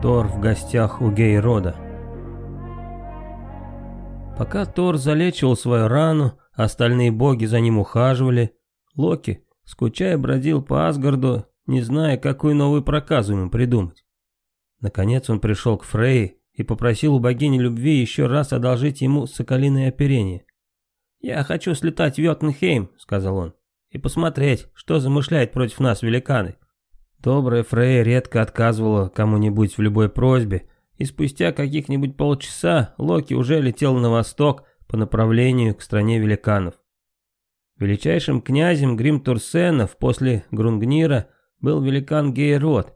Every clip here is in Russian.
Тор в гостях у Гейрода. Пока Тор залечивал свою рану, остальные боги за ним ухаживали, Локи, скучая, бродил по Асгарду, не зная, какую новую проказу ему придумать. Наконец он пришел к Фрейе и попросил у богини любви еще раз одолжить ему соколиное оперение. «Я хочу слетать в Йотнхейм», — сказал он, — «и посмотреть, что замышляет против нас великаны». Добрая Фрейя редко отказывала кому-нибудь в любой просьбе, и спустя каких-нибудь полчаса Локи уже летел на восток по направлению к стране великанов. Величайшим князем Гримтурсенов после Грунгнира был великан Гейрод.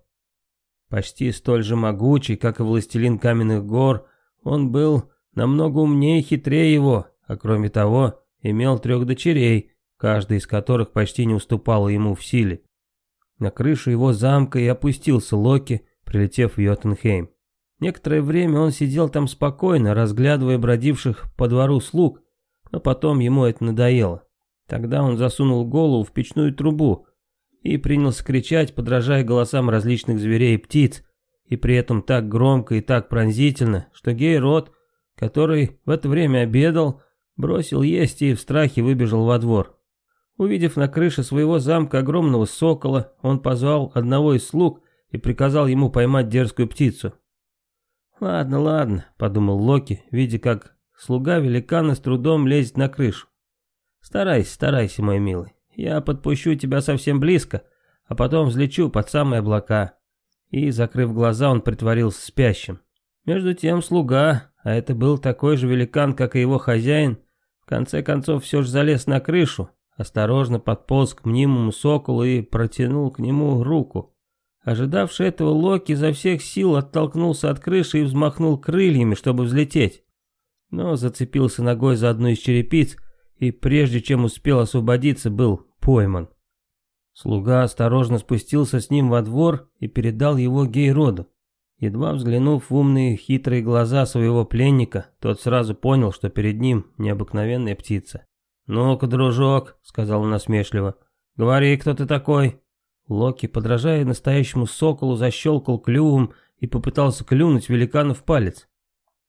Почти столь же могучий, как и властелин каменных гор, он был намного умнее и хитрее его, а кроме того, имел трех дочерей, каждая из которых почти не уступала ему в силе. На крышу его замка и опустился Локи, прилетев в Йотунхейм. Некоторое время он сидел там спокойно, разглядывая бродивших по двору слуг, но потом ему это надоело. Тогда он засунул голову в печную трубу и принялся кричать, подражая голосам различных зверей и птиц, и при этом так громко и так пронзительно, что Гейрод, который в это время обедал, бросил есть и в страхе выбежал во двор. Увидев на крыше своего замка огромного сокола, он позвал одного из слуг и приказал ему поймать дерзкую птицу. «Ладно, ладно», — подумал Локи, видя, как слуга великана с трудом лезет на крышу. «Старайся, старайся, мой милый. Я подпущу тебя совсем близко, а потом взлечу под самые облака». И, закрыв глаза, он притворился спящим. Между тем слуга, а это был такой же великан, как и его хозяин, в конце концов все же залез на крышу, осторожно подполз к мнимому соколу и протянул к нему руку. Ожидавший этого Локи изо всех сил оттолкнулся от крыши и взмахнул крыльями, чтобы взлететь. Но зацепился ногой за одну из черепиц и прежде чем успел освободиться, был пойман. Слуга осторожно спустился с ним во двор и передал его Гейроду. Едва взглянув в умные хитрые глаза своего пленника, тот сразу понял, что перед ним необыкновенная птица. «Ну-ка, дружок», — сказал он насмешливо, — «говори, кто ты такой?» Локи, подражая настоящему соколу, защелкал клювом и попытался клюнуть великана в палец.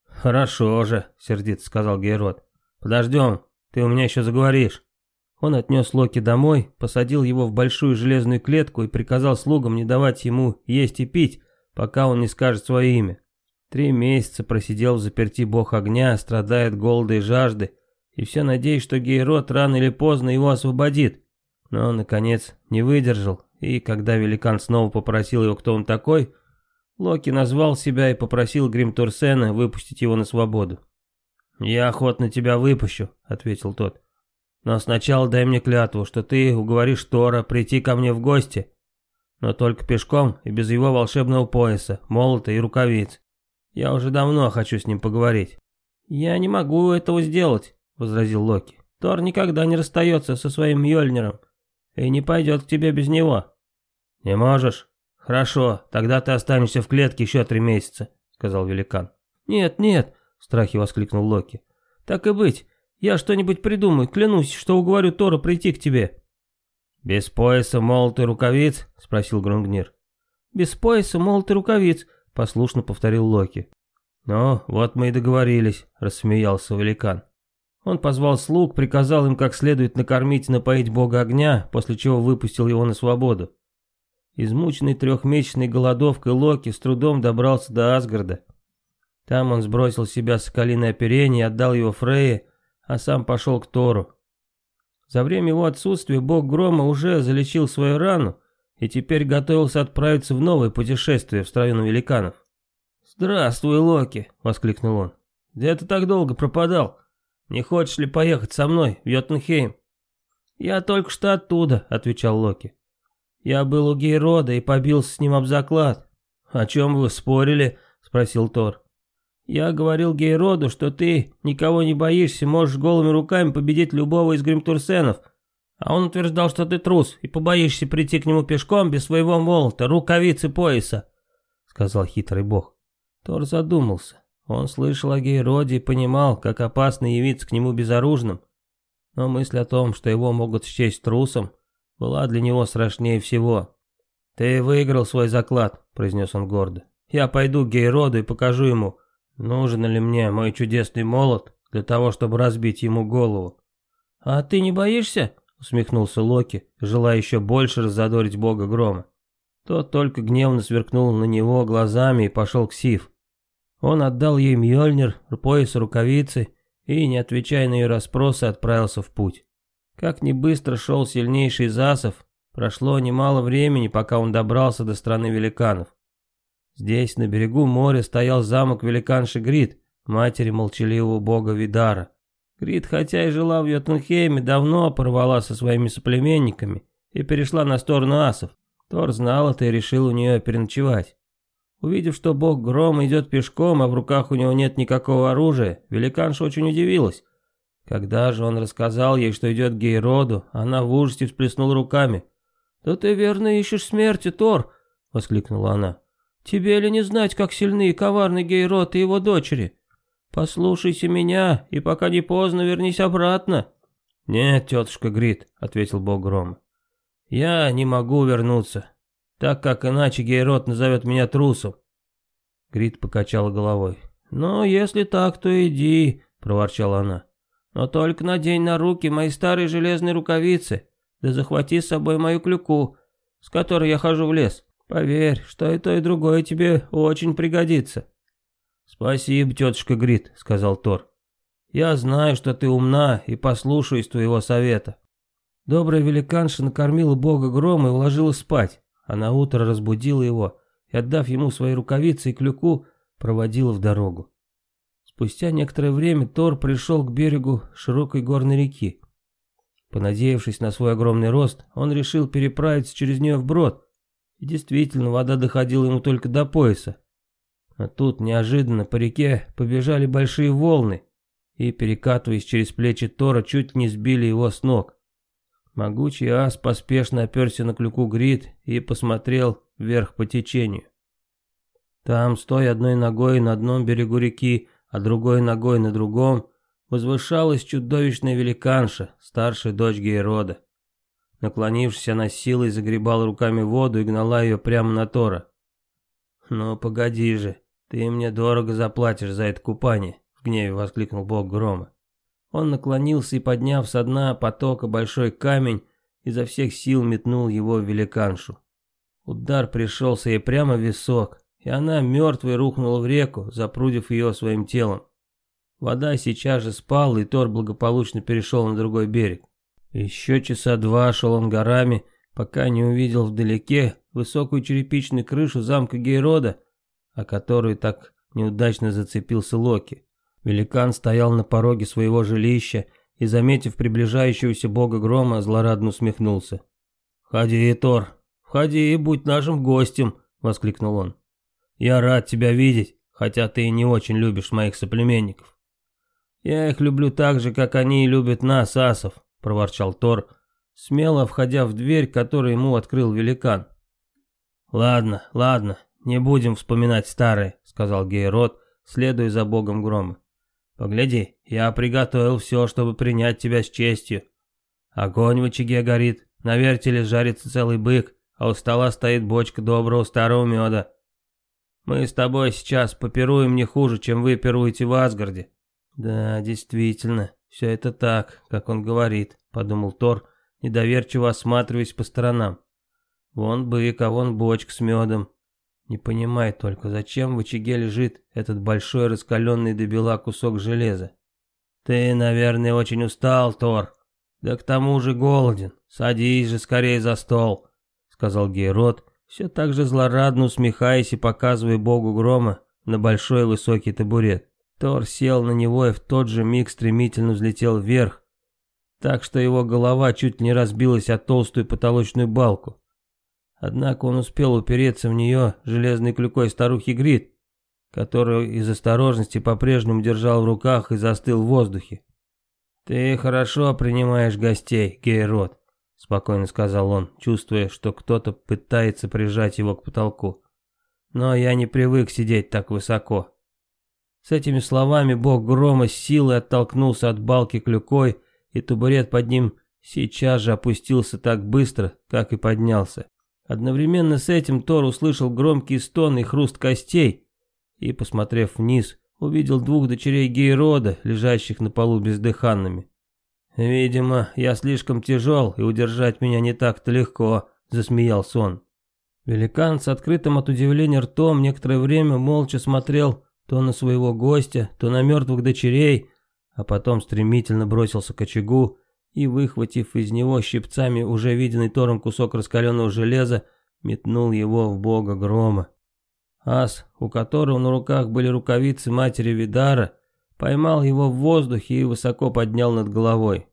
«Хорошо же», — сердито сказал Гейрод. «Подождем, ты у меня еще заговоришь». Он отнес Локи домой, посадил его в большую железную клетку и приказал слугам не давать ему есть и пить, пока он не скажет свое имя. Три месяца просидел в заперти бог огня, страдая от голода и жажды, и все надеясь, что Гейрот рано или поздно его освободит. Но он, наконец, не выдержал, и когда великан снова попросил его, кто он такой, Локи назвал себя и попросил Гримтурсена выпустить его на свободу. «Я охотно тебя выпущу», — ответил тот. «Но сначала дай мне клятву, что ты уговоришь Тора прийти ко мне в гости, но только пешком и без его волшебного пояса, молота и рукавиц. Я уже давно хочу с ним поговорить». «Я не могу этого сделать», — возразил Локи. «Тор никогда не расстается со своим Мьёльниром и не пойдет к тебе без него». «Не можешь? Хорошо, тогда ты останешься в клетке еще три месяца», — сказал великан. «Нет, нет», — в страхе воскликнул Локи. «Так и быть, я что-нибудь придумаю, клянусь, что уговорю Тора прийти к тебе». «Без пояса, молот и рукавиц?» — спросил Грунгнир. «Без пояса, молот и рукавиц», — послушно повторил Локи. «Ну, вот мы и договорились», — рассмеялся великан. Он позвал слуг, приказал им как следует накормить и напоить бога огня, после чего выпустил его на свободу. Измученный трехмесячной голодовкой Локи с трудом добрался до Асгарда. Там он сбросил с себя соколиное оперение отдал его Фрейе, а сам пошел к Тору. За время его отсутствия бог Грома уже залечил свою рану и теперь готовился отправиться в новое путешествие в страну великанов. «Здравствуй, Локи!» — воскликнул он. «Где ты так долго пропадал? Не хочешь ли поехать со мной в Йотунхейм?» «Я только что оттуда», — отвечал Локи. «Я был у Гейрода и побился с ним об заклад». «О чем вы спорили?» — спросил Тор. «Я говорил Гейроду, что ты никого не боишься, можешь голыми руками победить любого из гримтурсенов, а он утверждал, что ты трус и побоишься прийти к нему пешком без своего молота, рукавицы пояса», — сказал хитрый бог. Тор задумался. Он слышал о Гейроде и понимал, как опасно явиться к нему безоружным. Но мысль о том, что его могут счесть трусом, была для него страшнее всего. «Ты выиграл свой заклад», — произнес он гордо. Я пойду к Гейроду и покажу ему, нужен ли мне мой чудесный молот для того, чтобы разбить ему голову. «А ты не боишься?» — усмехнулся Локи, желая еще больше раззадорить бога грома. Тот только гневно сверкнул на него глазами и пошел к Сив. Он отдал ей Мьёльнир, пояс, рукавицы и, не отвечая на ее расспросы, отправился в путь. Как не быстро шел сильнейший Засов, прошло немало времени, пока он добрался до страны великанов. Здесь, на берегу моря, стоял замок великанши Грид, матери молчаливого бога Видара. Грид, хотя и жила в Йотунхейме, давно порвала со своими соплеменниками и перешла на сторону асов. Тор знал это и решил у нее переночевать. Увидев, что бог грома идет пешком, а в руках у него нет никакого оружия, великанша очень удивилась. Когда же он рассказал ей, что идет к Гейроду, она в ужасе всплеснула руками. «Да ты верно ищешь смерти, Тор!» — воскликнула она. Тебе ли не знать, как сильны и коварны Гейрот и его дочери? Послушайся меня, и пока не поздно вернись обратно. Нет, тетушка Грит, ответил бог грома. Я не могу вернуться, так как иначе Гейрот назовет меня трусом. Грит покачала головой. «Ну, если так, то иди», — проворчала она. «Но только надень на руки мои старые железные рукавицы, да захвати с собой мою клюку, с которой я хожу в лес. Поверь, что и то, и другое тебе очень пригодится. Спасибо, тетушка Грит, сказал Тор. Я знаю, что ты умна и послушаюсь твоего совета. Добрая великанша накормила бога грома и уложила спать, а на утро разбудила его и, отдав ему свои рукавицы и клюку, проводила в дорогу. Спустя некоторое время Тор пришел к берегу широкой горной реки. Понадеявшись на свой огромный рост, он решил переправиться через нее вброд, и действительно, вода доходила ему только до пояса. А тут неожиданно по реке побежали большие волны, и, перекатываясь через плечи Тора, чуть не сбили его с ног. Могучий ас поспешно оперся на клюку Грит и посмотрел вверх по течению. Там, стоя одной ногой на одном берегу реки, а другой ногой на другом, возвышалась чудовищная великанша, старшая дочь Гейрода. Наклонившись, она силой загребала руками воду и гнала ее прямо на Тора. «Ну, погоди же, ты мне дорого заплатишь за это купание», — в гневе воскликнул бог грома. Он наклонился и, подняв со дна потока большой камень, изо всех сил метнул его в великаншу. Удар пришелся ей прямо в висок, и она мертвой рухнула в реку, запрудив ее своим телом. Вода сейчас же спала, и Тор благополучно перешел на другой берег. Еще часа два шел он горами, пока не увидел вдалеке высокую черепичную крышу замка Гейрода, о которую так неудачно зацепился Локи. Великан стоял на пороге своего жилища и, заметив приближающегося бога грома, злорадно усмехнулся. «Входи, Тор, входи и будь нашим гостем», — воскликнул он. «Я рад тебя видеть, хотя ты и не очень любишь моих соплеменников. Я их люблю так же, как они и любят нас, асов проворчал Тор, смело входя в дверь, которую ему открыл великан. «Ладно, ладно, не будем вспоминать старое», — сказал Гейрот, следуя за богом грома. «Погляди, я приготовил все, чтобы принять тебя с честью. Огонь в очаге горит, на вертеле жарится целый бык, а у стола стоит бочка доброго старого меда. Мы с тобой сейчас попируем не хуже, чем вы пируете в Асгарде». «Да, действительно, «Все это так, как он говорит», — подумал Тор, недоверчиво осматриваясь по сторонам. «Вон бык, а вон бочка с медом. Не понимает только, зачем в очаге лежит этот большой раскаленный до бела кусок железа. Ты, наверное, очень устал, Тор. Да к тому же голоден. Садись же скорее за стол», — сказал Гейрот, все так же злорадно усмехаясь и показывая богу грома на большой высокий табурет. Тор сел на него и в тот же миг стремительно взлетел вверх, так что его голова чуть не разбилась о толстую потолочную балку. Однако он успел упереться в нее железной клюкой старухи Грит, которую из осторожности по-прежнему держал в руках и застыл в воздухе. «Ты хорошо принимаешь гостей, Гейрот», — спокойно сказал он, чувствуя, что кто-то пытается прижать его к потолку. «Но я не привык сидеть так высоко». С этими словами бог грома с силой оттолкнулся от балки клюкой, и табурет под ним сейчас же опустился так быстро, как и поднялся. Одновременно с этим Тор услышал громкий стон и хруст костей и, посмотрев вниз, увидел двух дочерей Гейрода, лежащих на полу бездыханными. «Видимо, я слишком тяжел, и удержать меня не так-то легко», — засмеялся он. Великан с открытым от удивления ртом некоторое время молча смотрел то на своего гостя, то на мертвых дочерей, а потом стремительно бросился к очагу и, выхватив из него щипцами уже виденный Тором кусок раскаленного железа, метнул его в бога грома. Ас, у которого на руках были рукавицы матери Видара, поймал его в воздухе и высоко поднял над головой.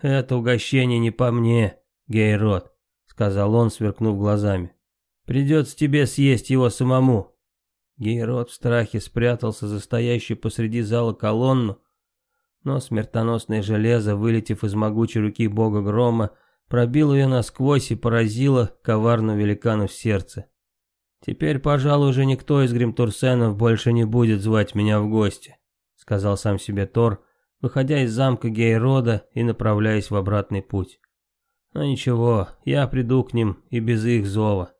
«Это угощение не по мне, Гейрот», — сказал он, сверкнув глазами. «Придется тебе съесть его самому». Гейрот в страхе спрятался за стоящую посреди зала колонну, но смертоносное железо, вылетев из могучей руки бога грома, пробило ее насквозь и поразило коварного великана в сердце. «Теперь, пожалуй, уже никто из Гримтурсенов больше не будет звать меня в гости», сказал сам себе Тор, выходя из замка Гейрода и направляясь в обратный путь. «Но ничего, я приду к ним и без их зова».